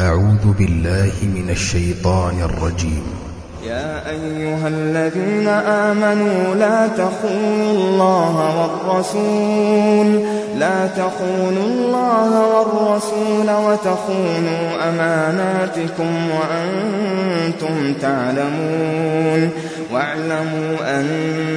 أعوذ بالله من الشيطان الرجيم. يا أيها الذين آمنوا لا تخونوا الله والرسول لا تخونوا الله والرسول وتخونوا أماناتكم وأنتم تعلمون. واعلموا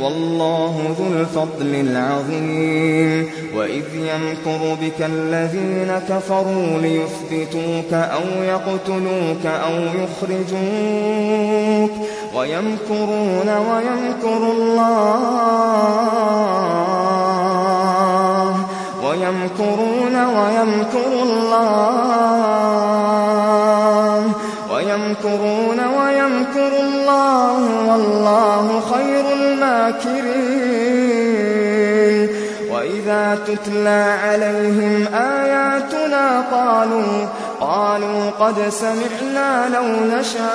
والله ذو الفضل العظيم. وإذ يمكر بك الذين كفروا ليثبتوك أو يقتلوك أو يخرجوك ويمكرون ويمكر الله. ويمكرون ويمكر الله. ويمكرون ويمكر الله. والله خير الماكرين. وإذا تتلى عليهم آياتنا قالوا قالوا قد سمعنا لو نشاء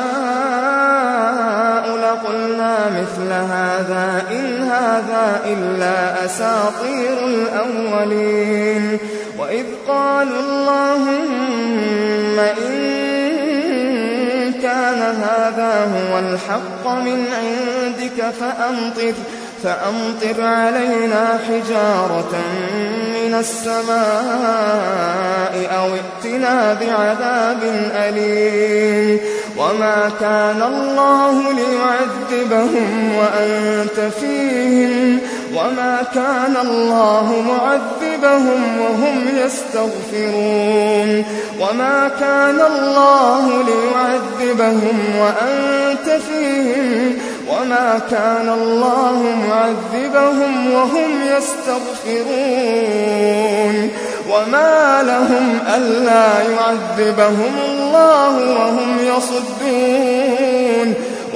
لقلنا مثل هذا إن هذا إلا أساطير الأولين. وإذ قالوا اللهم إن هو الحق من عندك فأمطر فأمطر علينا حجارة من السماء أو ائتنا بعذاب أليم. وما كان الله ليعذبهم وأنت فيهم وما كان الله معذبهم وهم يستغفرون. وما كان الله ليعذبهم وأنت فيهم. وما كان الله معذبهم وهم يستغفرون. وما لهم ألا يعذبهم الله وهم يصدون.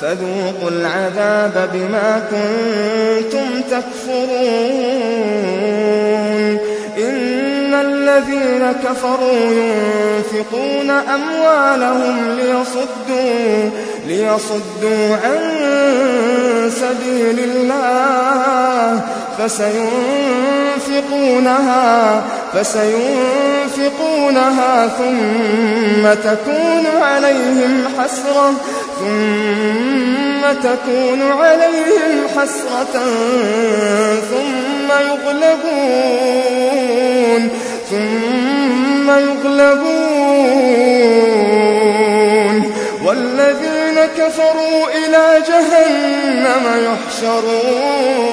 فذوقوا العذاب بما كنتم تكفرون. إن الذين كفروا ينفقون أموالهم ليصدوا ليصدوا عن سبيل الله فسينفقونها فسينفقونها ثم تكون عليهم حسرة ثم تكون عليهم حسرة ثم يغلبون ثم يغلبون. والذين كفروا إلى جهنم يحشرون.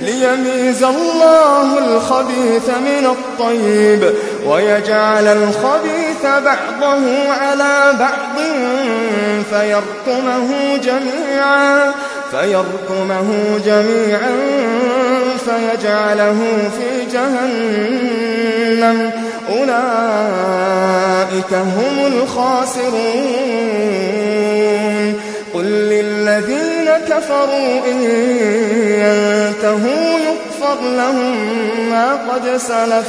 ليميز الله الخبيث من الطيب ويجعل الخبيث بعضه على بعض فيركمه جميعا فيركمه جميعا فيجعله في جهنم. أولئك هم الخاسرون. قل للذين كفروا إن ينتهوا يغفر لهم ما قد سلف.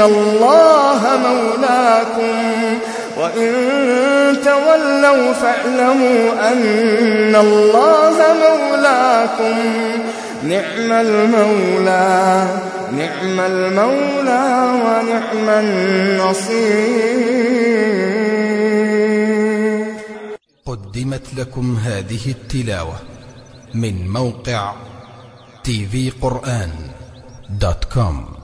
الله مولاكم وإن تولوا فاعلموا أن الله مولاكم مولاكم نعم المولى نعم المولى ونعم النصير قدمت لكم هذه التلاوة من موقع tvقرآن دوت كوم